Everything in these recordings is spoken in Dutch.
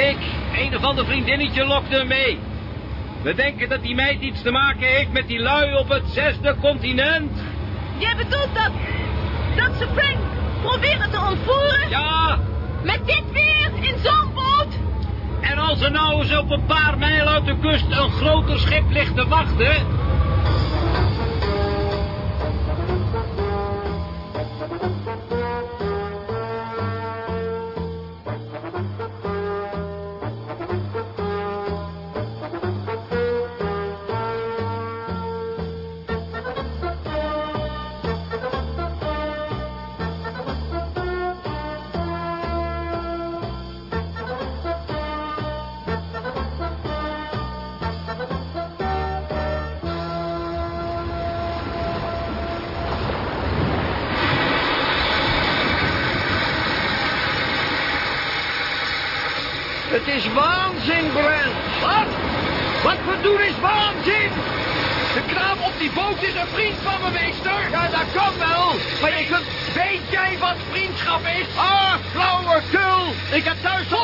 Ik. Een of ander vriendinnetje lokte hem mee. We denken dat die meid iets te maken heeft met die lui op het zesde continent. Jij bedoelt dat... dat ze Frank proberen te ontvoeren? Ja, Met dit weer in zo'n boot? en als er nou eens op een paar mijl uit de kust een groter schip ligt te wachten...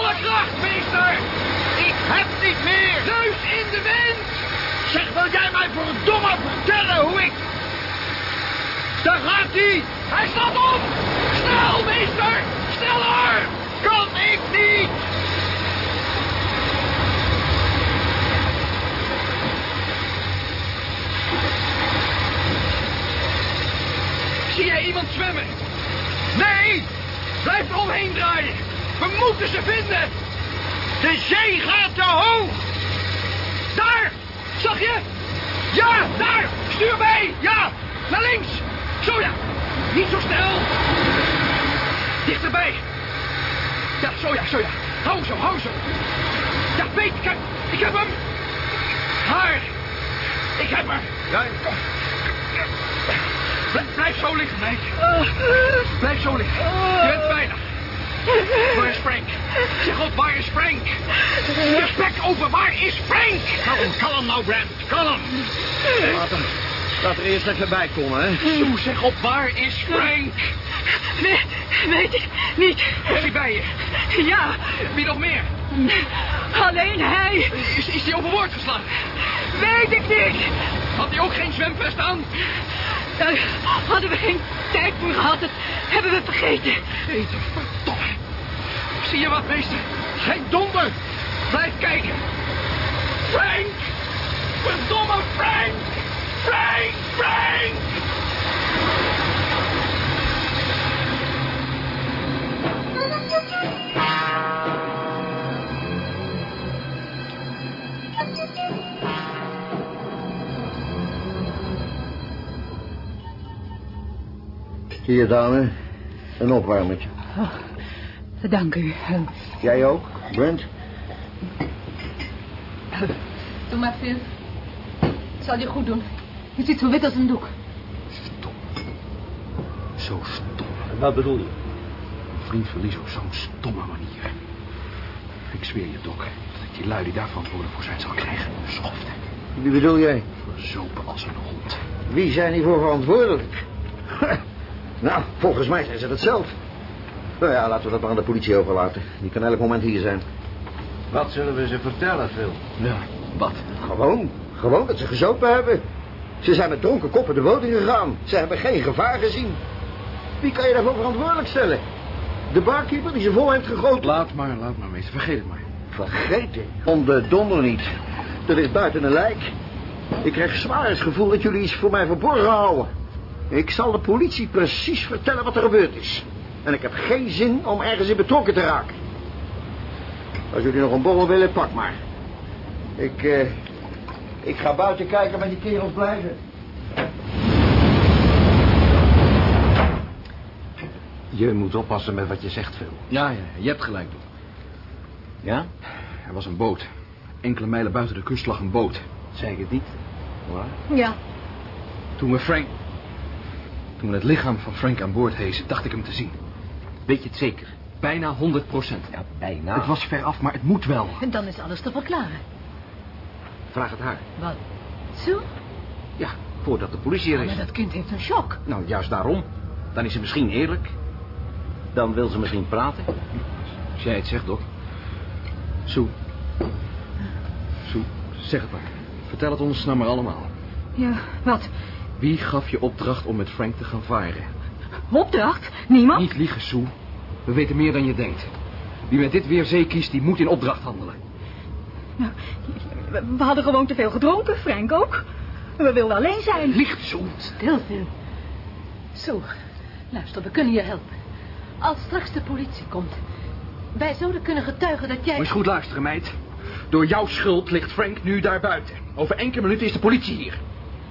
volle kracht, meester. Ik heb niet meer. Neus in de wind. Zeg, wil jij mij verdomme vertellen hoe ik... Daar gaat hij. Hij staat op. Snel, meester. Sneller. Kan ik niet. Zie jij iemand zwemmen? Nee! Blijf er omheen draaien. We moeten ze vinden. De zee gaat te hoog. Daar! Zag je? Ja, daar! Stuur bij! Ja! Naar links! Zo ja! Niet zo snel! Dichterbij! Ja, zo ja, zo ja. Hou zo, hou zo. Ja, weet, ik heb, ik heb hem. Haar. Ik heb haar. Ja, Blijf, blijf zo liggen, meid. Blijf zo liggen. Je bent bijna. Waar is Frank? Zeg op, waar is Frank? Bek open, waar is Frank? Kalm, kalm nou, Brent. Kalm. Laat, hem, laat er eerst even bij komen, hè. Zo, zeg op, waar is Frank? Nee, weet ik niet. Is hij bij je? Ja, Wie nog meer? alleen hij. Is, is hij overboord geslagen? Weet ik niet. Had hij ook geen zwemvest aan? Daar hadden we geen tijd voor gehad. Dat hebben we vergeten. Eten, verdomme. Zie je wat, meester? Geen donder. Blijf kijken. Frank! Verdomme Frank! Frank! Frank! Hier, dame. Een opwarmertje. Dank u. Jij ook, Brent? Doe maar, Phil. Het zal je goed doen. Je ziet zo wit als een doek. Stom. Zo stom. Wat bedoel je? Een vriend verliezen op zo'n stomme manier. Ik zweer je, Dok, dat ik die lui die daar verantwoordelijk voor zijn zal krijgen. Schoften. Wie bedoel jij? Verzopen als een hond. Wie zijn hiervoor verantwoordelijk? nou, volgens mij zijn ze dat zelf. Nou ja, laten we dat maar aan de politie overlaten. Die kan elk moment hier zijn. Wat zullen we ze vertellen, Phil? Ja, wat? Gewoon. Gewoon dat ze gezopen hebben. Ze zijn met dronken koppen de boot gegaan. Ze hebben geen gevaar gezien. Wie kan je daarvoor verantwoordelijk stellen? De barkeeper die ze vol heeft gegoten. Laat maar, laat maar, meester. Vergeet het maar. Vergeten. Om de donder niet. Er ligt buiten een lijk. Ik krijg zwaar het gevoel dat jullie iets voor mij verborgen houden. Ik zal de politie precies vertellen wat er gebeurd is. En ik heb geen zin om ergens in betrokken te raken. Als jullie nog een borrel willen, pak maar. Ik, eh, ik ga buiten kijken waar die kerels blijven. Je moet oppassen met wat je zegt, Phil. Ja, ja, je hebt gelijk, Doc. Ja? Er was een boot. Enkele mijlen buiten de kust lag een boot. Zeg ik het niet? Waar? Ja. Toen we Frank... Toen we het lichaam van Frank aan boord hezen, dacht ik hem te zien. Weet je het zeker? Bijna 100 procent. Ja, bijna. Het was ver af, maar het moet wel. En dan is alles te verklaren. Vraag het haar. Wat? Zo? Ja, voordat de politie er Ja, is. maar dat kind heeft een shock. Nou, juist daarom. Dan is ze misschien eerlijk. Dan wil ze misschien praten. Als jij het zegt, Doc. Sue. Sue, zeg het maar. Vertel het ons nou maar allemaal. Ja, wat? Wie gaf je opdracht om met Frank te gaan varen? Opdracht? Niemand? Niet liegen, Sue. We weten meer dan je denkt. Wie met dit weer zee kiest, die moet in opdracht handelen. Nou, we, hadden gewoon te veel gedronken, Frank ook. We wilden alleen zijn. Liegt, Sue. Stil, Phil. Zo, luister, we kunnen je helpen. Als straks de politie komt... Wij zouden kunnen getuigen dat jij... Moet goed luisteren, meid. Door jouw schuld ligt Frank nu daar buiten. Over enkele minuten is de politie hier.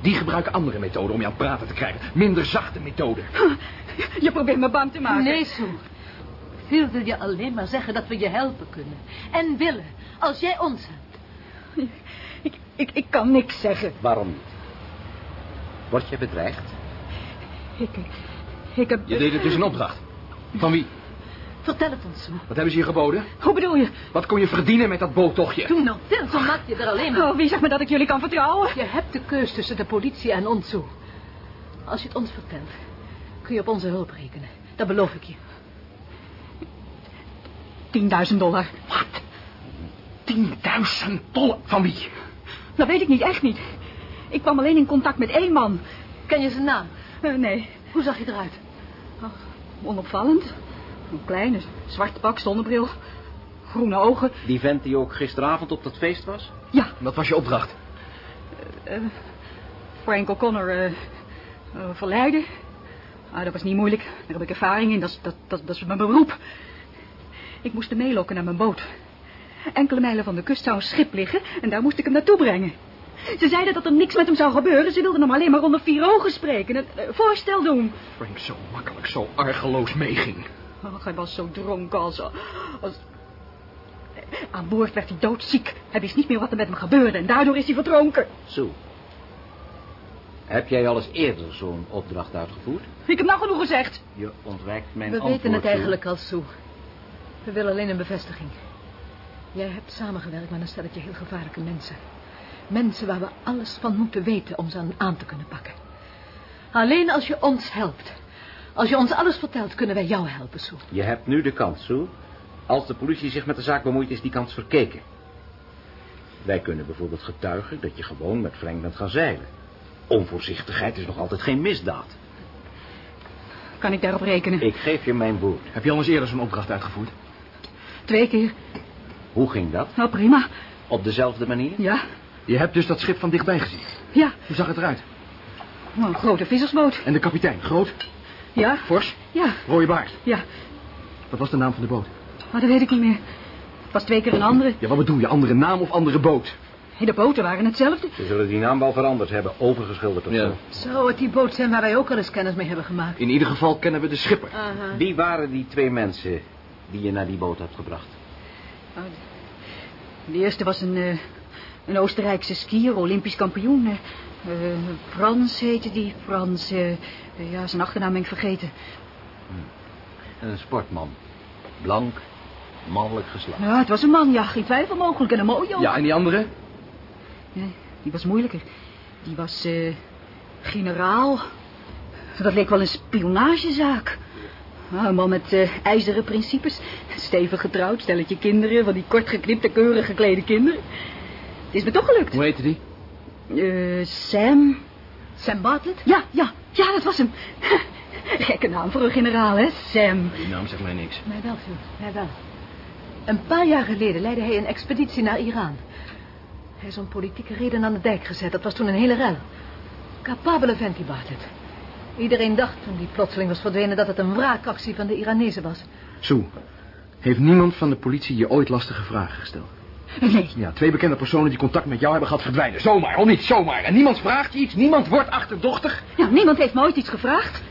Die gebruiken andere methoden om je aan het praten te krijgen. Minder zachte methoden. Je probeert me bang te maken. Nee, Sue. Phil wil je alleen maar zeggen dat we je helpen kunnen. En willen, als jij ons helpt. Ik, ik, ik kan niks zeggen. Waarom niet? Word je bedreigd? Ik, ik heb... Je deed het dus in opdracht. Van wie? Vertel het ons. Wat hebben ze je geboden? Hoe bedoel je? Wat kon je verdienen met dat boottochtje? Doe nou, Phil, zo maak je er alleen maar... Oh, wie zegt me dat ik jullie kan vertrouwen? Je hebt de keus tussen de politie en ons, Sue. Als je het ons vertelt, kun je op onze hulp rekenen. Dat beloof ik je. 10.000 dollar. Wat? 10.000 dollar? Van wie? Dat weet ik niet, echt niet. Ik kwam alleen in contact met één man. Ken je zijn naam? Eh, nee, Hoe zag je eruit? onopvallend. Een kleine, zwart pak, zonnebril. Groene ogen. Die vent die ook gisteravond op dat feest was? Ja, Wat was je opdracht? Frank O'Connor eh, eh, verleiden. Ah, dat was niet moeilijk. Daar heb ik ervaring in. Dat is, dat, dat, dat is mijn beroep. Ik moest hem meelokken naar mijn boot. Enkele mijlen van de kust zou een schip liggen en daar moest ik hem naartoe brengen. Ze zeiden dat er niks met hem zou gebeuren. Ze wilden hem alleen maar onder vier ogen spreken. Een eh, voorstel doen. Frank zo makkelijk, zo argeloos meeging. Och, hij was zo dronken als, als... Aan boord werd hij doodziek. Hij wist niet meer wat er met hem gebeurde en daardoor is hij verdronken. Zo. Heb jij al eens eerder zo'n opdracht uitgevoerd? Ik heb nou genoeg gezegd. Je ontwijkt mijn We antwoord. weten het Sue. eigenlijk al, Sue. We willen alleen een bevestiging. Jij hebt samengewerkt met een stelletje heel gevaarlijke mensen. Mensen waar we alles van moeten weten om ze aan te kunnen pakken. Alleen als je ons helpt. Als je ons alles vertelt, kunnen wij jou helpen, Sue. Je hebt nu de kans, Sue. Als de politie zich met de zaak bemoeit, is die kans verkeken. Wij kunnen bijvoorbeeld getuigen dat je gewoon met Frank bent gaan zeilen. Onvoorzichtigheid is nog altijd geen misdaad. Kan ik daarop rekenen? Ik geef je mijn woord. Heb je al eens eerder zo'n opdracht uitgevoerd? Twee keer. Hoe ging dat? Nou, prima. Op dezelfde manier? Ja, Je hebt dus dat schip van dichtbij gezien. ja. Hoe zag het eruit? Nou, een grote vissersboot. En de kapitein, groot, Ja, fors, ja, rode baard. ja. Wat was de naam van de boot? Maar dat weet ik niet meer. Het was twee keer een andere. Ja, wat bedoel je? Andere naam of andere boot? De boten waren hetzelfde. Ze zullen die naam wel veranderd hebben, overgeschilderd of Ja. zo. Zou het die boot zijn waar wij ook al eens kennis mee hebben gemaakt? In ieder geval kennen we de schipper. Aha. Wie waren die twee mensen die je naar die boot hebt gebracht? De eerste was een, eh, een Oostenrijkse skier, Olympisch kampioen. eh, eh, Frans heette die. Frans, eh, eh, ja, zijn achternaam ben ik vergeten. Een sportman. Blank, mannelijk geslacht. Ja, het was een man, ja, geen twijfel mogelijk. En een mooie ook. Ja, en die andere? Nee, die was moeilijker. Die was eh, generaal. Dat leek wel een spionagezaak. Ah, een man met eh, ijzeren principes. Stevig getrouwd, stelletje kinderen. Van die kort geknipte, keurig geklede kinderen. Het is me toch gelukt. Hoe heette die? Eh, Sam. Sam Bartlett? Ja, ja, ja, dat was hem. Gekke naam voor een generaal, hè? Sam. Die naam zegt mij niks. Mij wel, Phil. Mij wel. Een paar jaar geleden leidde hij een expeditie naar Iran. Hij is om politieke reden aan de dijk gezet. Dat was toen een hele rel. Capabele vent, die Bartlett. Iedereen dacht toen die plotseling was verdwenen... dat het een wraakactie van de Iranezen was. Sue, heeft niemand van de politie je ooit lastige vragen gesteld? Nee. Ja, twee bekende personen die contact met jou hebben gehad verdwijnen. Zomaar, of niet zomaar. En niemand vraagt je iets, niemand wordt achterdochtig. Ja, niemand heeft me ooit iets gevraagd.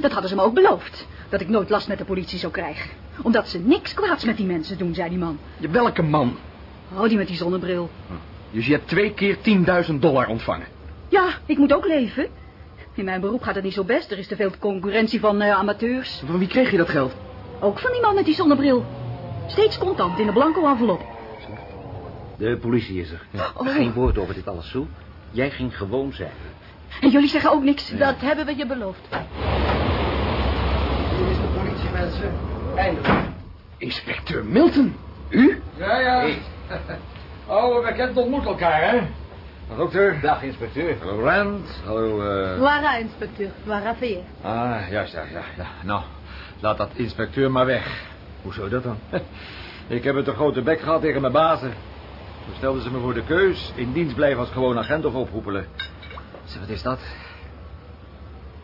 Dat hadden ze me ook beloofd. Dat ik nooit last met de politie zou krijgen. Omdat ze niks kwaads met die mensen doen, zei die man. Je, welke man? Oh, die met die zonnebril. Dus je hebt twee keer 10.000 dollar ontvangen. Ja, ik moet ook leven. In mijn beroep gaat het niet zo best. Er is te veel concurrentie van eh, amateurs. Van wie kreeg je dat geld? Ook van die man met die zonnebril. Steeds contant in een blanco envelop. De politie is er. Oh. Geen woord over dit alles, Sue. Jij ging gewoon zijn. En jullie zeggen ook niks. Dat hebben we je beloofd. Hier is de politie, mensen. Eindelijk. Inspecteur Milton. U? Ja, ja. Oude bekend ontmoet elkaar, hè? Dokter. Dag, inspecteur. Hallo, Rand. Hallo, eh... Waar, inspecteur? Waar je? Ah, juist, ja, ja, ja. Nou, laat dat inspecteur maar weg. Hoezo dat dan? Ik heb het een grote bek gehad tegen mijn bazen. Toen stelden ze me voor de keus in dienst blijven als gewoon agent of oproepelen. Zeg, wat is dat?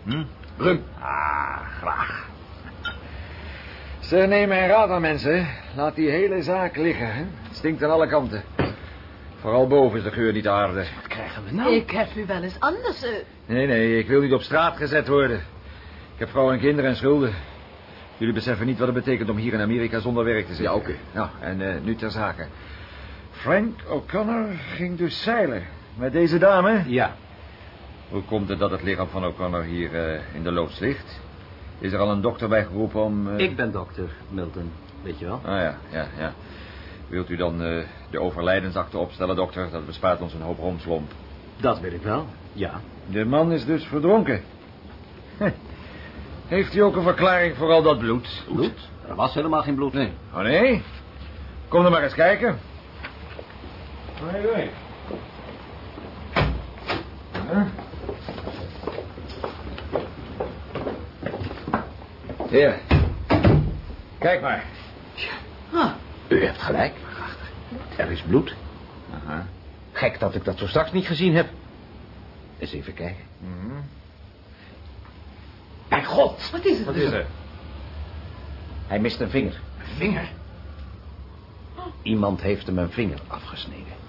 Hm? Rum. Ah, graag. Ze nemen een raad aan mensen. Laat die hele zaak liggen. Hè? Het stinkt aan alle kanten. Vooral boven is de geur niet aarde. Wat krijgen we nou? Ik heb u wel eens anders... eh, Nee, nee, ik wil niet op straat gezet worden. Ik heb vrouw en kinderen en schulden. Jullie beseffen niet wat het betekent om hier in Amerika zonder werk te zitten. Ja, oké. Nou, en eh, nu ter zake. Frank O'Connor ging dus zeilen. Met deze dame? Ja. Hoe komt het dat het lichaam van O'Connor hier eh, in de loods ligt? Is er al een dokter bij geroepen om... eh, Ik ben dokter Milton, weet je wel. Ah ja, ja, ja. Wilt u dan eh, de overlijdensakte opstellen, dokter? Dat bespaart ons een hoop romslomp. Dat weet ik wel, ja. De man is dus verdronken. Heeft u ook een verklaring voor al dat bloed? Bloed? Er was helemaal geen bloed. Nee. Oh nee? Kom er maar eens kijken. Nee. Huh? Hier. Kijk maar. ah, U hebt gelijk. Er is bloed. Aha. Gek dat ik dat zo straks niet gezien heb. Eens even kijken. Mijn god! wat is het? Wat is er? Hij mist een vinger. Een vinger. Iemand heeft hem een vinger afgesneden.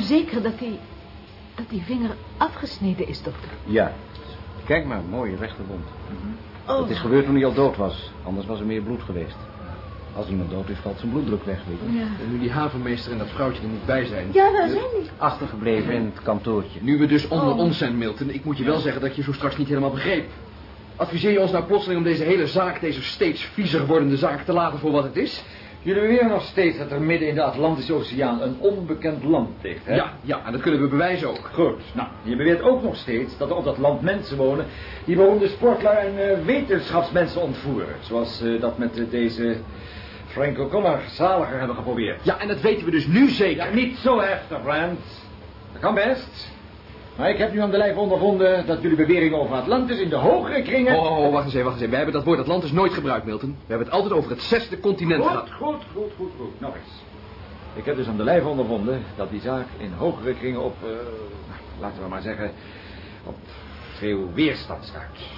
U zeker dat die... dat die vinger afgesneden is, dokter? Ja. Kijk maar, mooie rechte wond. Oh, Het is gebeurd toen hij al dood was. Anders was er meer bloed geweest. Als iemand dood is, valt zijn bloeddruk weg, weet je. ja. En nu die havenmeester en dat vrouwtje er niet bij zijn. Ja, waar zijn die? Achtergebleven in het kantoortje. Nu we dus onder Oh. ons zijn, Milton, ik moet je wel zeggen dat je zo straks niet helemaal begreep. Adviseer je ons nou plotseling om deze hele zaak, deze steeds viezer wordende zaak, te laten voor wat het is? Jullie beweren nog steeds dat er midden in de Atlantische Oceaan een onbekend land ligt, hè? Ja, ja, en dat kunnen we bewijzen ook. Goed. Nou, je beweert ook nog steeds dat er op dat land mensen wonen... die beroemde sportler en eh, wetenschapsmensen ontvoeren. Zoals eh, dat met eh, deze Frank O'Connor zaliger hebben geprobeerd. Ja, en dat weten we dus nu zeker. Ja, niet zo heftig, Brand. Dat kan best. Maar ik heb nu aan de lijf ondervonden dat jullie beweringen over Atlantis in de hogere kringen... Oh, oh, oh, wacht eens even, wacht eens even. Wij hebben dat woord Atlantis nooit gebruikt, Milton. We hebben het altijd over het zesde continent Goed, gehad. goed, goed, goed, goed. Nog eens. Ik heb dus aan de lijf ondervonden dat die zaak in hogere kringen op, eh, laten we maar zeggen, op veel weerstand stuit.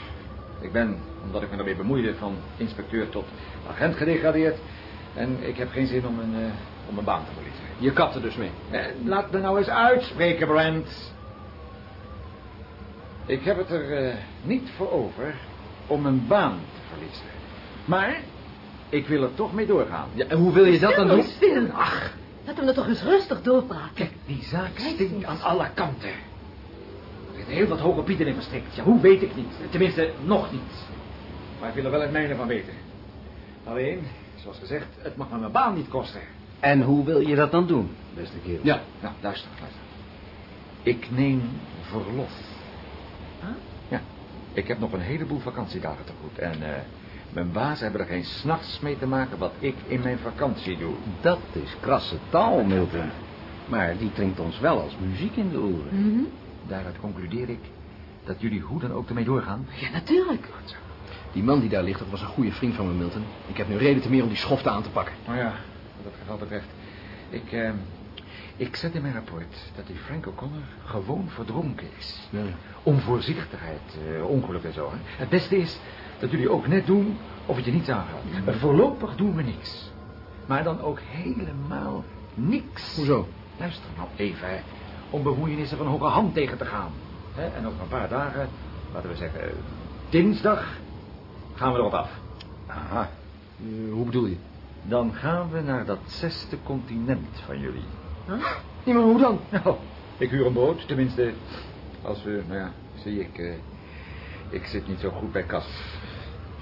Ik ben, omdat ik me ermee bemoeide, van inspecteur tot agent gedegradeerd. En ik heb geen zin om een, eh, om een baan te verliezen. Je kapt er dus mee. Eh, laat me nou eens uitspreken, Brand. Ik heb het er eh, niet voor over om een baan te verliezen. Maar ik wil er toch mee doorgaan. Ja, en hoe wil je dat dan doen? Stil, Ach, laten we het toch eens rustig doorpraten. Kijk, die zaak stinkt aan alle kanten. Er zitten heel wat hoge pieten in verstrikt. Ja, hoe weet ik niet. Tenminste, nog niet. Maar ik wil er wel het mijne van weten. Alleen, zoals gezegd, het mag me mijn baan niet kosten. En hoe wil je dat dan doen, beste kerel? Ja, Nou, luister, luister. Ik neem verlof. Ja, ik heb nog een heleboel vakantiedagen te goed. En eh, Mijn baas hebben er geen s'nachts mee te maken wat ik in mijn vakantie doe. Dat is krasse taal, Milton. Maar die klinkt ons wel als muziek in de oren. Mhm. Daaruit concludeer ik dat jullie hoe dan ook ermee doorgaan. Ja, natuurlijk. Die man die daar ligt, dat was een goede vriend van me, Milton. Ik heb nu reden te meer om die schofte aan te pakken. Nou ja, wat dat geval betreft. Ik, eh, ik zet in mijn rapport dat die Frank O'Connor gewoon verdronken is. Ja. Onvoorzichtigheid, eh, ongeluk en zo. Hè. Het beste is dat jullie ook net doen of het je niets aangaat. Voorlopig doen we niks. Maar dan ook helemaal niks. Hoezo? Luister nou even, hè. Om bemoeienissen van hoge hand tegen te gaan. Hè? En over een paar dagen, laten we zeggen, dinsdag, gaan we erop af. Aha. Eh, hoe bedoel je? Dan gaan we naar dat zesde continent van jullie. Nee, maar hoe dan? Nou, ik huur een boot, tenminste, als we, nou ja, zie ik, eh, ik zit niet zo goed bij kas.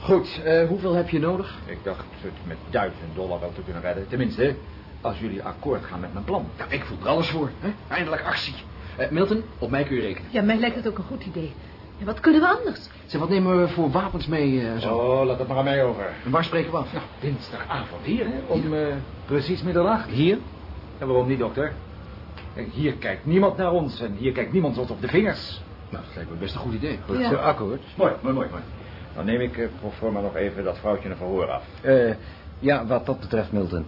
Goed, eh, hoeveel heb je nodig? Ik dacht het met duizend dollar wel te kunnen redden. Tenminste, als jullie akkoord gaan met mijn plan. Ja, ik voel er alles voor. Hè? Eindelijk actie. Eh, Milton, op mij kun je rekenen. Ja, mij lijkt het ook een goed idee. En wat kunnen we anders? Zeg, wat nemen we voor wapens mee eh, zo? Oh, laat het maar aan mij over. En waar spreken we af? Nou, dinsdagavond hier, hè, om eh, precies middernacht. Hier? En waarom niet, dokter? Kijk, hier kijkt niemand naar ons en hier kijkt niemand ons op de vingers. Nou, dat lijkt me best een goed idee. Goed, Ja. akkoord. Mooi, mooi, mooi, mooi. Dan neem ik eh, pro forma nog even dat vrouwtje een verhoor af. Eh, ja, wat dat betreft, Milton.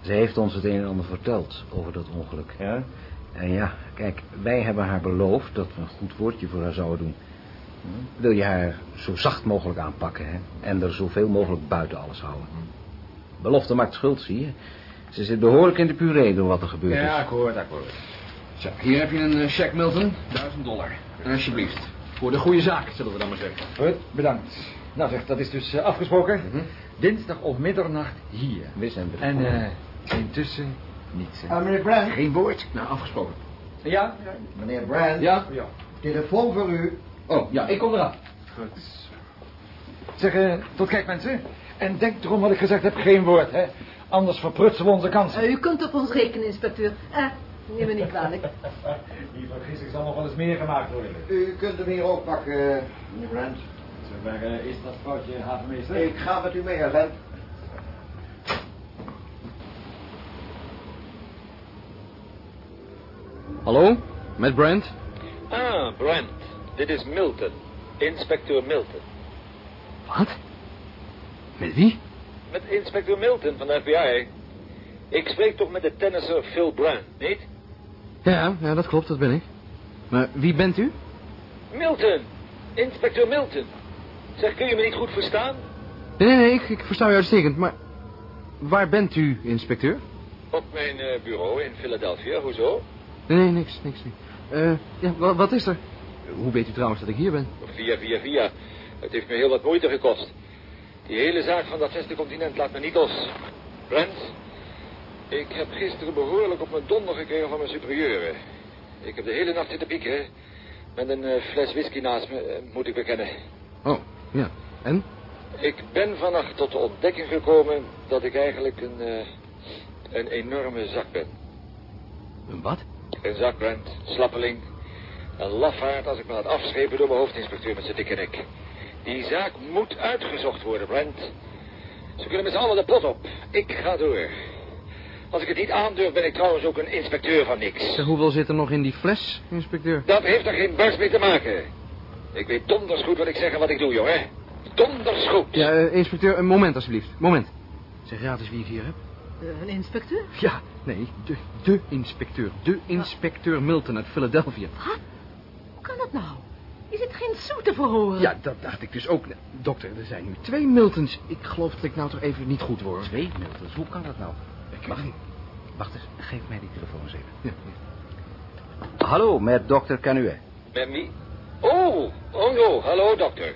Ze heeft ons het een en ander verteld over dat ongeluk. Ja? En ja, kijk, wij hebben haar beloofd dat we een goed woordje voor haar zouden doen. Wil je haar zo zacht mogelijk aanpakken, hè? En er zoveel mogelijk buiten alles houden. Belofte maakt schuld, zie je. Ze zit behoorlijk in de puree door wat er gebeurd Ja, is. akkoord, akkoord. Zo, hier heb je een eh, cheque, Milton. Duizend dollar. En alsjeblieft. Voor de goede zaak, zullen we dan maar zeggen. Goed, bedankt. Nou zeg, dat is dus eh, afgesproken. Dinsdag om middernacht hier. Wis en En eh intussen niets. Ah, meneer Brand. Geen woord. Nou, afgesproken. Ja? Meneer Brand. Ja? Ja. Telefoon voor u. Oh, ja, ik kom eraan. Goed. Zeg, eh, tot kijk mensen. En denk erom wat ik gezegd heb, geen woord, hè. Anders verprutsen we onze kansen. Eh, u kunt op ons rekenen, inspecteur. Eh, neem me niet kwalijk. Die vergissing zal nog wel eens meer gemaakt worden. U kunt hem hier ook pakken, meneer Brand. Waar eh, is dat foutje, havenmeester? Ik ga met u mee, agent. Hallo? Met Brent? Ah, Brent. Dit is Milton. Inspecteur Milton. Wat? Met wie? Met inspecteur Milton van de FBI. Ik spreek toch met de tennisser Phil Brand, niet? Ja, ja, dat klopt, dat ben ik. Maar wie bent u? Milton! Inspecteur Milton. Zeg, kun je me niet goed verstaan? Nee, nee, nee, ik, ik versta u uitstekend, maar... Waar bent u, inspecteur? Op mijn eh, bureau in Philadelphia, hoezo? Nee, nee, niks, niks. niks. Eh, ja, wa- wat is er? Hoe weet u trouwens dat ik hier ben? Via, via, via. Het heeft me heel wat moeite gekost. Die hele zaak van dat zesde continent laat me niet los. Brent, ik heb gisteren behoorlijk op mijn donder gekregen van mijn superieuren. Ik heb de hele nacht zitten pieken. Met een eh, fles whisky naast me, eh, moet ik bekennen. Oh, ja. En? Ik ben vannacht tot de ontdekking gekomen dat ik eigenlijk een, eh, een enorme zak ben. Een wat? Een zak, Brent. Slappeling. Een lafaard als ik me laat afschepen door mijn hoofdinspecteur met zijn dikke nek. Die zaak moet uitgezocht worden, Brent. Ze kunnen met z'n allen de pot op. Ik ga door. Als ik het niet aandurf, ben ik trouwens ook een inspecteur van niks. Zeg, hoeveel zit er nog in die fles, inspecteur? Dat heeft er geen bars mee te maken. Ik weet donders goed wat ik zeg en wat ik doe, jongen. Donders goed. Ja, eh, inspecteur, een moment alsjeblieft. Moment. Zeg, raad eens wie ik hier heb. Eh, een inspecteur? Ja, nee, de, de inspecteur. De inspecteur Milton uit Philadelphia. Hoe kan dat nou? Is het geen zoete te verhoren? Ja, dat dacht ik dus ook. Dokter, er zijn nu twee Miltons. Ik geloof dat ik nou toch even niet goed word. Twee Miltons, hoe kan dat nou? Ik Wacht, wacht eens, geef mij die telefoon eens even. Ja, Hallo, met dokter Canue. Met wie? Oh, oh joh, hallo dokter.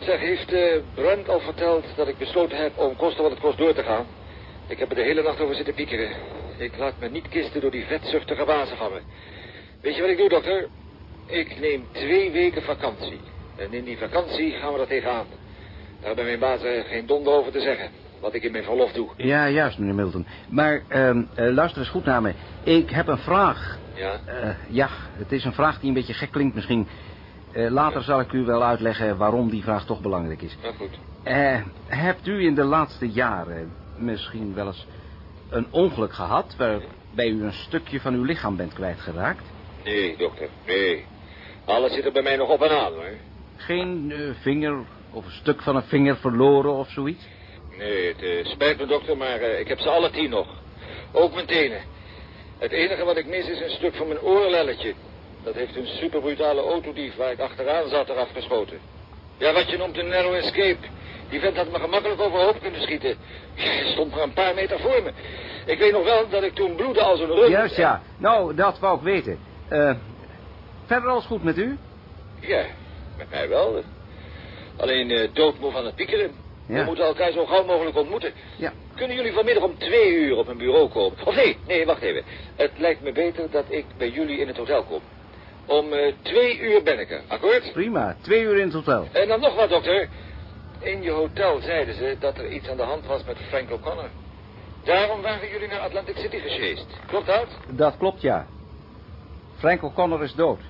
Zeg, heeft eh, Brent al verteld dat ik besloten heb om kosten wat het kost door te gaan? Ik heb er de hele nacht over zitten piekeren. Ik laat me niet kisten door die vetzuchtige bazen van me. Weet je wat ik doe, dokter? Ik neem twee weken vakantie. En in die vakantie gaan we er tegenaan. Daar hebben mijn bazen geen donder over te zeggen. Wat ik in mijn verlof doe. Ja, juist, meneer Milton. Maar eh, luister eens goed naar me. Ik heb een vraag. Ja? Eh, ja, het is een vraag die een beetje gek klinkt misschien. Eh, later zal ik u wel uitleggen waarom die vraag toch belangrijk is. Nou goed. Hebt u in de laatste jaren misschien wel eens een ongeluk gehad... waarbij u een stukje van uw lichaam bent kwijtgeraakt? Nee, dokter, nee. Alles zit er bij mij nog op en aan, hoor. Geen eh, vinger of een stuk van een vinger verloren of zoiets? Nee, het eh, spijt me, dokter, maar eh, ik heb ze alle tien nog. Ook mijn tenen. Het enige wat ik mis is een stuk van mijn oorlelletje. Dat heeft een superbrutale autodief waar ik achteraan zat eraf geschoten. Ja, wat je noemt een narrow escape. Die vent had me gemakkelijk overhoop kunnen schieten. Hij stond maar een paar meter voor me. Ik weet nog wel dat ik toen bloedde als een rug. Juist, ja. Nou, dat wou ik weten. Verder alles goed met u? Ja, met mij wel. Alleen eh, doodmoe van het piekeren. Ja. We moeten elkaar zo gauw mogelijk ontmoeten. Ja. Kunnen jullie vanmiddag om twee uur op mijn bureau komen? Of nee, nee, wacht even. Het lijkt me beter dat ik bij jullie in het hotel kom. Om eh, twee uur ben ik er, akkoord? Prima, twee uur in het hotel. En dan nog wat, dokter. In je hotel zeiden ze dat er iets aan de hand was met Frank O'Connor. Daarom waren jullie naar Atlantic City gesjeest. Klopt dat? Dat klopt, ja. Frank O'Connor is dood.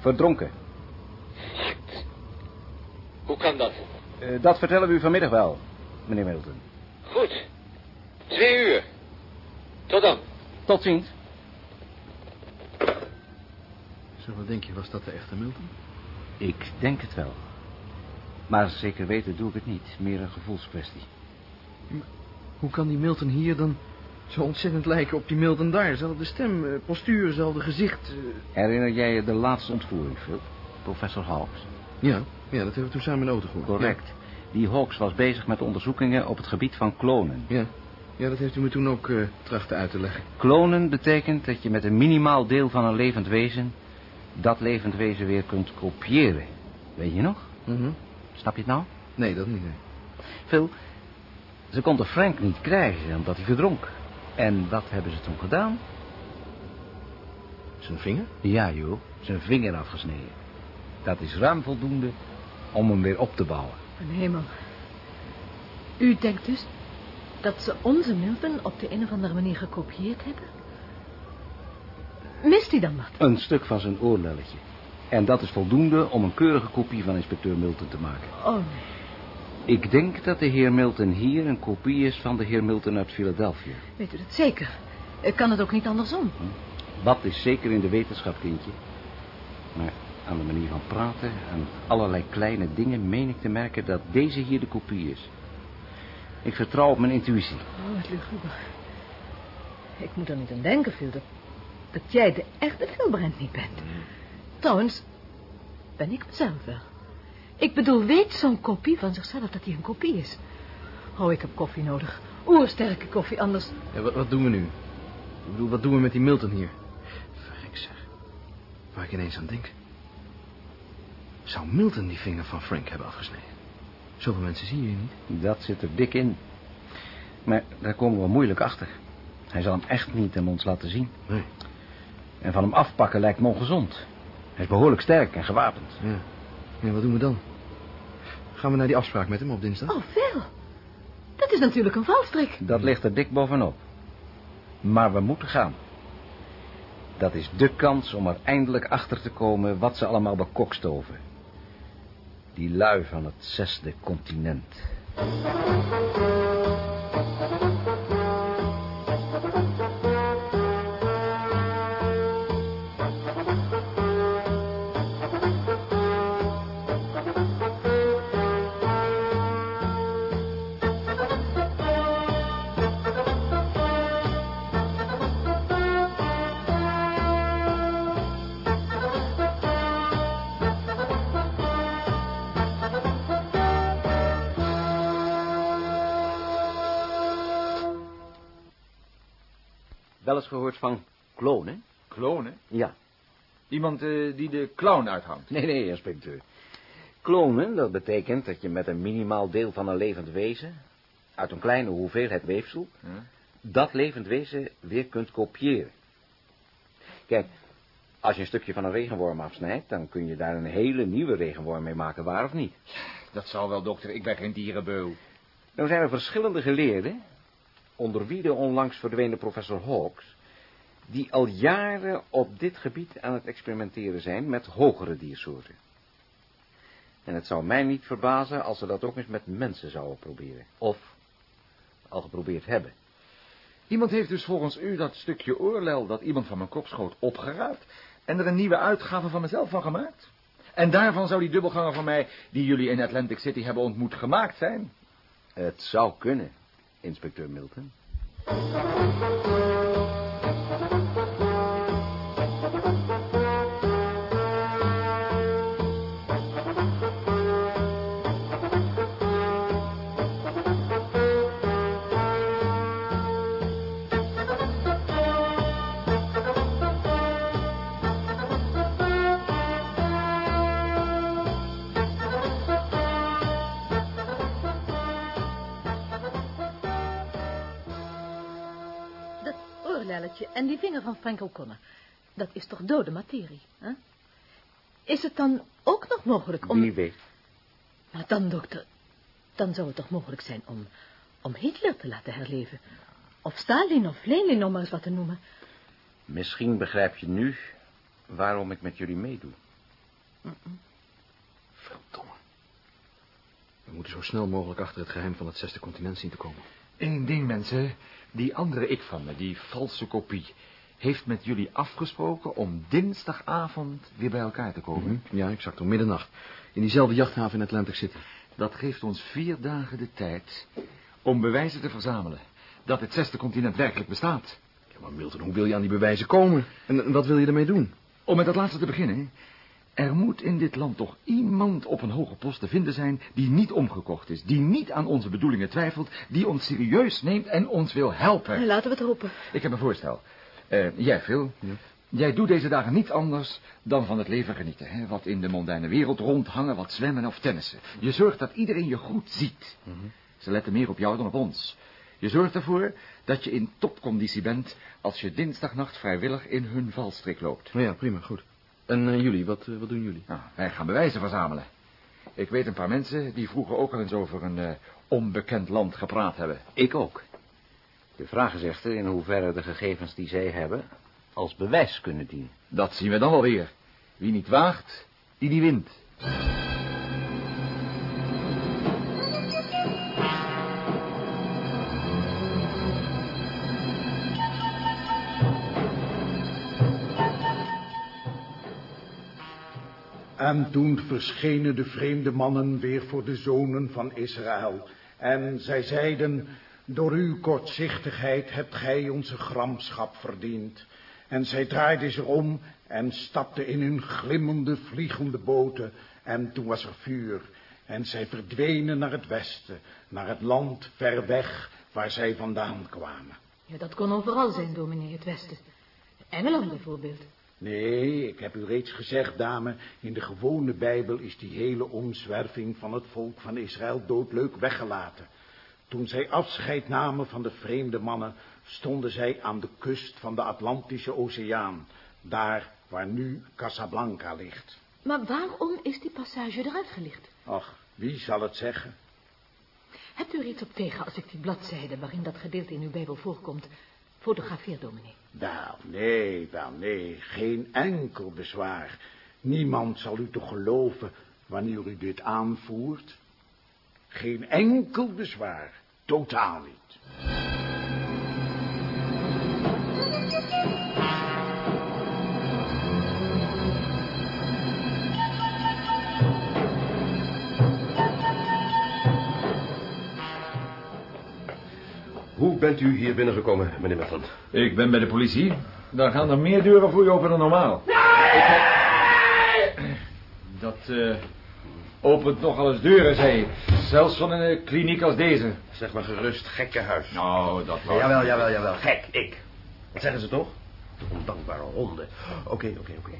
Verdronken. Wat? Hoe kan dat? Eh, dat vertellen we u vanmiddag wel, meneer Middleton. Goed. Twee uur. Tot dan. Tot ziens. Zo, wat denk je, was dat de echte Milton? Ik denk het wel. Maar zeker weten doe ik het niet. Meer een gevoelskwestie. Hoe kan die Milton hier dan zo ontzettend lijken op die Milton daar? Zelfde stem, eh, postuur, zelfde gezicht. eh. Herinner jij je de laatste ontvoering, Phil? Professor Hawks. Ja, ja, dat hebben we toen samen in de auto gehoord. Correct. Die Hawks was bezig met onderzoekingen op het gebied van klonen. Ja, ja dat heeft u me toen ook eh, trachten uit te leggen. Klonen betekent dat je met een minimaal deel van een levend wezen... dat levend wezen weer kunt kopiëren. Weet je nog? Mhm. Snap je het nou? Nee, dat niet, nee. Phil, ze konden Frank niet krijgen omdat hij verdronk. En wat hebben ze toen gedaan? Zijn vinger? Ja, joh, zijn vinger afgesneden. Dat is ruim voldoende om hem weer op te bouwen. Mijn hemel. U denkt dus dat ze onze Milton op de een of andere manier gekopieerd hebben? Mist hij dan wat? Een stuk van zijn oorlelletje. En dat is voldoende om een keurige kopie van inspecteur Milton te maken. Oh, nee. Ik denk dat de heer Milton hier een kopie is van de heer Milton uit Philadelphia. Weet u dat zeker? Eh, Kan het ook niet andersom? Wat is zeker in de wetenschap, kindje. Maar aan de manier van praten, aan allerlei kleine dingen... meen ik te merken dat deze hier de kopie is. Ik vertrouw op mijn intuïtie. Oh, wat luguber. Ik moet er niet aan denken, Phil, dat, dat jij de echte Phil Brent niet bent. Trouwens, ben ik mezelf wel. Ik bedoel, weet zo'n kopie van zichzelf dat hij een kopie is? Oh, ik heb koffie nodig. Oersterke koffie, anders... Ja, wat, wat doen we nu? Ik bedoel, wat doen we met die Milton hier? Verrek zeg. Waar ik ineens aan denk. Zou Milton die vinger van Frank hebben afgesneden? Zoveel mensen zie je hier niet. Dat zit er dik in. Maar daar komen we moeilijk achter. Hij zal hem echt niet aan ons laten zien. Nee. En van hem afpakken lijkt me ongezond. Hij is behoorlijk sterk en gewapend. Ja. Ja, wat doen we dan? Gaan we naar die afspraak met hem op dinsdag? Oh, Phil. Dat is natuurlijk een valstrik. Dat ligt er dik bovenop. Maar we moeten gaan. Dat is de kans om er eindelijk achter te komen wat ze allemaal bekokstoven. Die lui van het zesde continent. Wel eens gehoord van klonen? Klonen? Ja. Iemand eh, die de clown uithangt. Nee, nee, inspecteur. Klonen, dat betekent dat je met een minimaal deel van een levend wezen... uit een kleine hoeveelheid weefsel... Dat levend wezen weer kunt kopiëren. Kijk, als je een stukje van een regenworm afsnijdt... dan kun je daar een hele nieuwe regenworm mee maken, waar of niet? Dat zal wel, dokter. Ik ben geen dierenbeul. Nou zijn er verschillende geleerden... onder wie de onlangs verdwenen professor Hawks... die al jaren op dit gebied aan het experimenteren zijn met hogere diersoorten. En het zou mij niet verbazen als ze dat ook eens met mensen zouden proberen. Of al geprobeerd hebben. Iemand heeft dus volgens u dat stukje oorlel dat iemand van mijn kop schoot opgeraapt... en er een nieuwe uitgave van mezelf van gemaakt? En daarvan zou die dubbelganger van mij, die jullie in Atlantic City hebben ontmoet, gemaakt zijn? Het zou kunnen, inspecteur Milton. En die vinger van Frank O'Connor, dat is toch dode materie, hè? Is het dan ook nog mogelijk om... Wie weet. Maar dan, dokter, dan zou het toch mogelijk zijn om, om Hitler te laten herleven. Of Stalin of Lenin, om maar eens wat te noemen. Misschien begrijp je nu waarom ik met jullie meedoe. Verdomme. We moeten zo snel mogelijk achter het geheim van het zesde continent zien te komen. Eén ding, mensen. Die andere ik van me, die valse kopie... heeft met jullie afgesproken om dinsdagavond weer bij elkaar te komen. Ja, exact, om middernacht. In diezelfde jachthaven in Atlantic City. Dat geeft ons vier dagen de tijd om bewijzen te verzamelen... dat het zesde continent werkelijk bestaat. Ja, maar Milton, hoe wil je aan die bewijzen komen? En, en wat wil je ermee doen? Om met dat laatste te beginnen... Er moet in dit land toch iemand op een hoge post te vinden zijn... die niet omgekocht is, die niet aan onze bedoelingen twijfelt... die ons serieus neemt en ons wil helpen. Laten we het hopen. Ik heb een voorstel. Eh, jij, Phil. Jij doet deze dagen niets anders dan van het leven genieten. Hè? Wat in de mondaine wereld rondhangen, wat zwemmen of tennissen. Je zorgt dat iedereen je goed ziet. Ze letten meer op jou dan op ons. Je zorgt ervoor dat je in topconditie bent... als je dinsdagnacht vrijwillig in hun valstrik loopt. Nou ja, prima, goed. En eh, jullie, wat, eh, wat doen jullie? Nou, wij gaan bewijzen verzamelen. Ik weet een paar mensen die vroeger ook al eens over een eh, onbekend land gepraat hebben. Ik ook. De vraag is echter in hoeverre de gegevens die zij hebben als bewijs kunnen dienen. Dat zien we dan wel weer. Wie niet waagt, die niet wint. En toen verschenen de vreemde mannen weer voor de zonen van Israël. En zij zeiden, door uw kortzichtigheid hebt gij onze gramschap verdiend. En zij draaiden zich om en stapten in hun glimmende, vliegende boten. En toen was er vuur. En zij verdwenen naar het westen, naar het land ver weg waar zij vandaan kwamen. Ja, dat kon overal zijn, dominee, het Westen. Engeland bijvoorbeeld. Nee, ik heb u reeds gezegd, dame, in de gewone Bijbel is die hele omzwerving van het volk van Israël doodleuk weggelaten. Toen zij afscheid namen van de vreemde mannen, stonden zij aan de kust van de Atlantische Oceaan, daar waar nu Casablanca ligt. Maar waarom is die passage eruit gelicht? Ach, wie zal het zeggen? Hebt u er iets op tegen als ik die bladzijde waarin dat gedeelte in uw Bijbel voorkomt, fotografeer, dominee? Wel, nee, wel, nee, geen enkel bezwaar. Niemand zal u toch geloven wanneer u dit aanvoert? Geen enkel bezwaar, totaal niet. Bent u hier binnengekomen, meneer Milton? Ik ben bij de politie. Daar gaan er meer deuren voor je open dan normaal. Heb- Dat eh, opent nogal eens deuren, zei je. Zelfs van een eh, kliniek als deze. Zeg maar gerust, gekkenhuis. Nou, dat was... Jawel, jawel, jawel. Gek, ik. Wat zeggen ze toch? Ondankbare honden. Oké, oké, oké.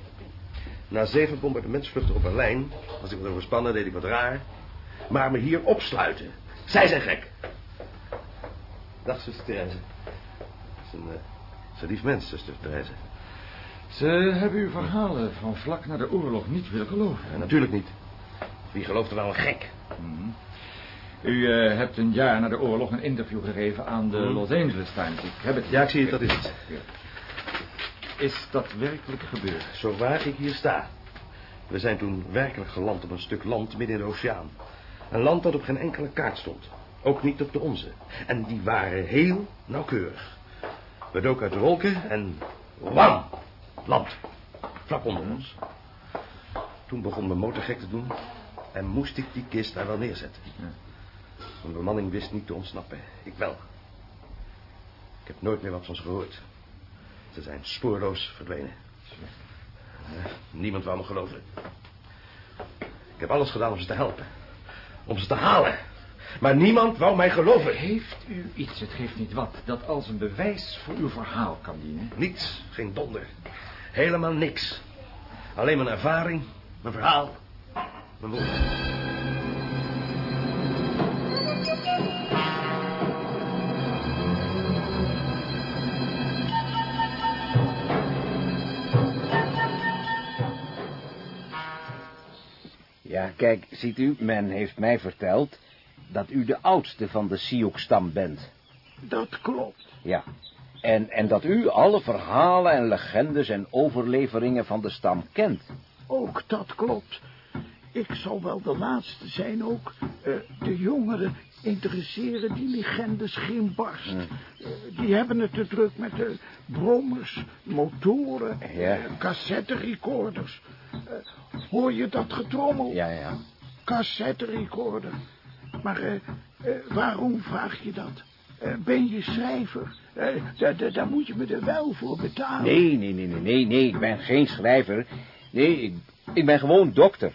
Na zeven bombardementsvluchten op Berlijn was ik wat overspannen, deed ik wat raar. Maar me hier opsluiten. Zij zijn gek. Dag, zuster Therese. Dat is een, uh, lief mens, zuster Therese. Ze hebben uw verhalen van vlak na de oorlog niet willen geloven. Ja, natuurlijk niet. Wie gelooft er nou een gek? U eh, hebt een jaar na de oorlog een interview gegeven aan de Los Angeles Times. Ik heb het... Ja, ik zie het, dat is het. Is dat werkelijk gebeurd? Zo waar ik hier sta. We zijn toen werkelijk geland op een stuk land midden in de oceaan. Een land dat op geen enkele kaart stond. Ook niet op de onze. En die waren heel nauwkeurig. We doken uit de wolken en... Wam! Land. Vlak onder ons. Toen begon mijn motor gek te doen... en moest ik die kist daar wel neerzetten. Mijn bemanning wist niet te ontsnappen. Ik wel. Ik heb nooit meer wat van ze gehoord. Ze zijn spoorloos verdwenen. Niemand wou me geloven. Ik heb alles gedaan om ze te helpen. Om ze te halen. Maar niemand wou mij geloven. Heeft u iets, het geeft niet wat, dat als een bewijs voor uw verhaal kan dienen? Niets, geen donder. Helemaal niks. Alleen mijn ervaring, mijn verhaal, mijn woorden. Ja, kijk, ziet u, men heeft mij verteld dat u de oudste van de Sioux-stam bent. Dat klopt. Ja. En, en dat u alle verhalen en legendes en overleveringen van de stam kent. Ook dat klopt. Ik zal wel de laatste zijn ook. Eh, de jongeren interesseren die legendes geen barst. Eh, die hebben het te druk met de brommers, motoren, Ja. eh, cassetterecorders. Eh, hoor je dat getrommel? Ja, ja. Cassetterecorder. Maar eh, eh, waarom vraag je dat? Eh, ben je schrijver? Daar- moet je me er wel voor betalen. Nee, nee, nee, nee, nee, nee, ik ben geen schrijver. Nee, ik, ik ben gewoon dokter.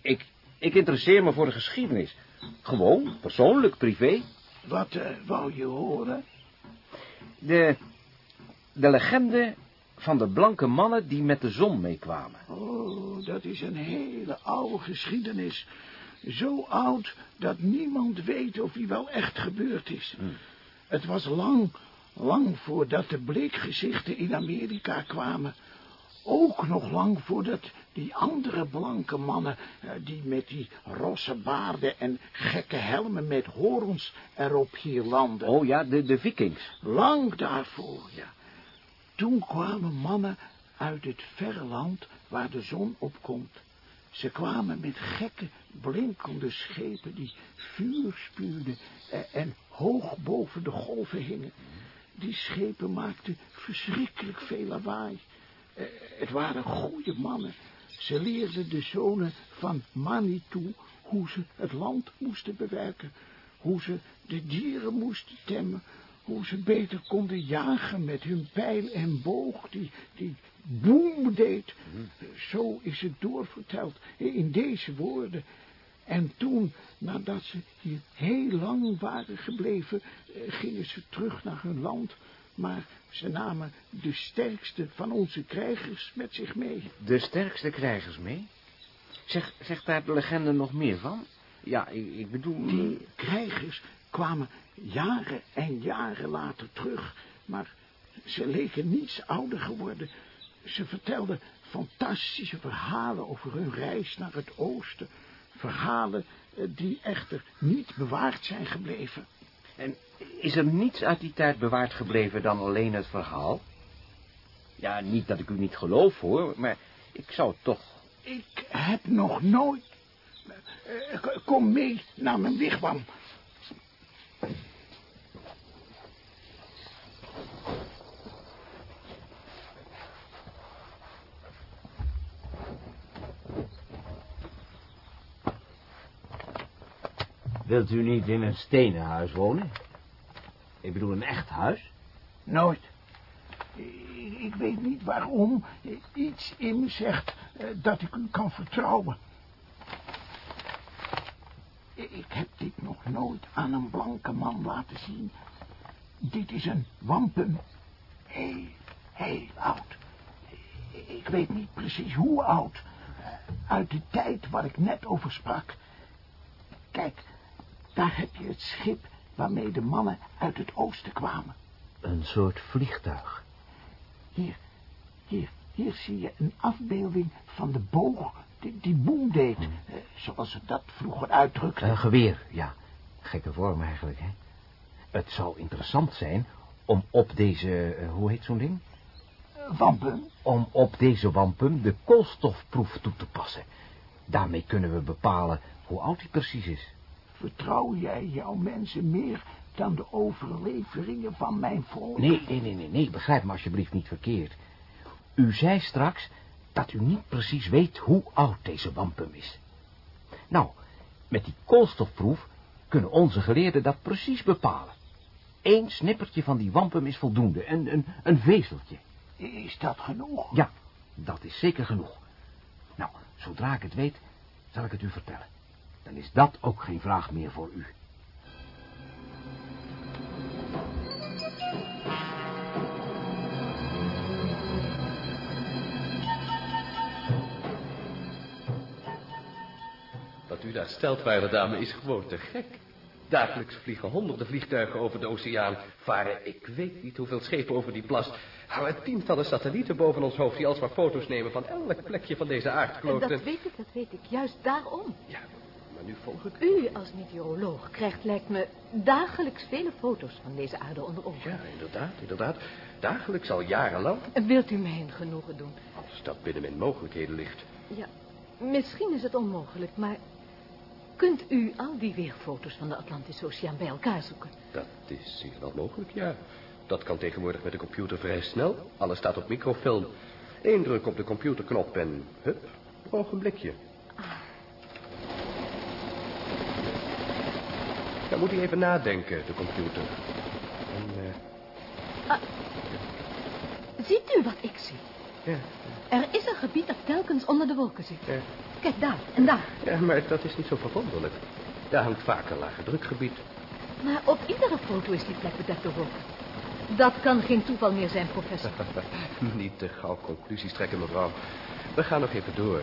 Ik, ik interesseer me voor de geschiedenis. Gewoon, persoonlijk, privé. Wat wou je horen? De, de legende van de blanke mannen die met de zon meekwamen. Oh, dat is een hele oude geschiedenis. Zo oud dat niemand weet of die wel echt gebeurd is. Het was lang, lang voordat de bleekgezichten in Amerika kwamen. Ook nog lang voordat die andere blanke mannen, eh, die met die rosse baarden en gekke helmen met horens erop hier landden. Oh ja, de, de vikings. Lang daarvoor, ja. Toen kwamen mannen uit het verre land waar de zon opkomt. Ze kwamen met gekke, blinkende schepen die vuur spuwden en, hoog boven de golven hingen. Die schepen maakten verschrikkelijk veel lawaai. Eh, het waren goede mannen. Ze leerden de zonen van Manitou hoe ze het land moesten bewerken, hoe ze de dieren moesten temmen, hoe ze beter konden jagen met hun pijl en boog die, die boem deed. Zo is het doorverteld in deze woorden. En toen, nadat ze hier heel lang waren gebleven, eh, gingen ze terug naar hun land. Maar ze namen de sterkste van onze krijgers met zich mee. De sterkste krijgers mee? Zeg, zegt daar de legende nog meer van? Ja, ik, ik bedoel... Die krijgers kwamen jaren en jaren later terug, maar ze leken niets ouder geworden. Ze vertelden fantastische verhalen over hun reis naar het oosten. Verhalen eh, die echter niet bewaard zijn gebleven. En is er niets uit die tijd bewaard gebleven dan alleen het verhaal? Ja, niet dat ik u niet geloof, hoor, maar ik zou toch... Ik heb nog nooit... Eh, k- Kom mee naar mijn wigwam. Wilt u niet in een stenen huis wonen? Ik bedoel een echt huis? Nooit. Ik, weet niet waarom. Iets in me zegt eh, dat ik u kan vertrouwen. Ik heb dit nog nooit aan een blanke man laten zien. Dit is een wampum. Heel, heel oud. Ik weet niet precies hoe oud. Uit de tijd waar ik net over sprak. Kijk, daar heb je het schip waarmee de mannen uit het oosten kwamen. Een soort vliegtuig. Hier, hier, hier zie je een afbeelding van de boog die, die boem deed. eh, zoals ze dat vroeger uitdrukten. Een geweer, ja. Gekke vorm eigenlijk, hè? Het zou interessant zijn om op deze, eh, hoe heet zo'n ding? wampum? Om op deze wampum de koolstofproef toe te passen. Daarmee kunnen we bepalen hoe oud hij precies is. Vertrouw jij jouw mensen meer dan de overleveringen van mijn volk? Nee, nee, nee, nee, nee, begrijp me alsjeblieft niet verkeerd. U zei straks dat u niet precies weet hoe oud deze wampum is. Nou, met die koolstofproef kunnen onze geleerden dat precies bepalen. Eén snippertje van die wampum is voldoende, een, een, een vezeltje. Is dat genoeg? Ja, dat is zeker genoeg. Nou, zodra ik het weet, zal ik het u vertellen. Dan is dat ook geen vraag meer voor u. Wat u daar stelt, waarde dame, is gewoon te gek. Dagelijks vliegen honderden vliegtuigen over de oceaan. Varen ik weet niet hoeveel schepen over die plas. Houden tientallen satellieten boven ons hoofd... die alsmaar foto's nemen van elk plekje van deze aardkloot. Dat weet ik, dat weet ik. Juist daarom. Ja, nu volg ik... U als meteoroloog krijgt, lijkt me, dagelijks vele foto's van deze aarde onder ogen. Ja, inderdaad, inderdaad. Dagelijks al jarenlang. Wilt u mij een genoegen doen? Als dat binnen mijn mogelijkheden ligt. Ja, misschien is het onmogelijk, maar... Kunt u al die weerfoto's van de Atlantische Oceaan bij elkaar zoeken? Dat is zeer wel mogelijk, ja. Dat kan tegenwoordig met de computer vrij snel. Alles staat op microfilm. Eén druk op de computerknop en hup, ogenblikje. Dan moet hij even nadenken, de computer. En, eh, Ziet u wat ik zie? ja, Er is een gebied dat telkens onder de wolken zit. ja, Kijk, daar en daar. ja, maar dat is niet zo verwonderlijk. Daar hangt vaak een lage drukgebied. Maar op iedere foto is die plek bedekt door wolken. Dat kan geen toeval meer zijn, professor. niet te gauw conclusies trekken, mevrouw. We gaan nog even door.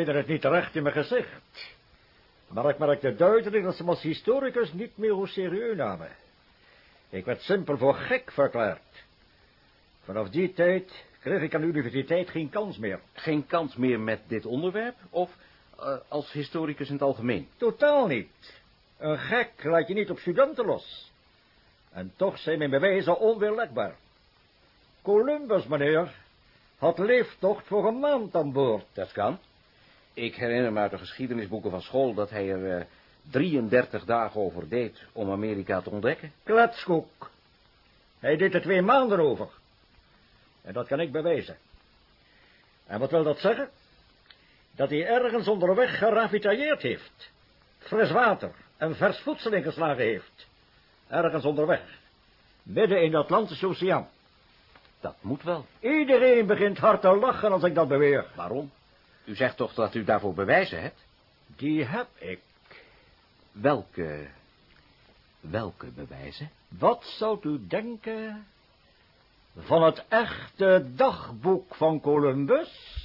Ze zeiden het niet terecht in mijn gezicht. Maar ik merkte duidelijk dat ze me als historicus niet meer hoe serieus namen. Ik werd simpel voor gek verklaard. Vanaf die tijd kreeg ik aan de universiteit geen kans meer. Geen kans meer met dit onderwerp? Of eh, als historicus in het algemeen? Totaal niet. Een gek laat je niet op studenten los. En toch zijn mijn bewijzen onweerlegbaar. Columbus, meneer, had leeftocht voor een maand aan boord. Dat kan. Ik herinner me uit de geschiedenisboeken van school dat hij er eh, 33 dagen over deed om Amerika te ontdekken. Kletskoek. Hij deed er twee maanden over. En dat kan ik bewijzen. En wat wil dat zeggen? Dat hij ergens onderweg geravitailleerd heeft. Fris water en vers voedsel ingeslagen heeft. Ergens onderweg. Midden in de Atlantische Oceaan. Dat moet wel. Iedereen begint hard te lachen als ik dat beweer. Waarom? U zegt toch dat u daarvoor bewijzen hebt? Die heb ik. Welke... Welke bewijzen? Wat zou u denken van het echte dagboek van Columbus?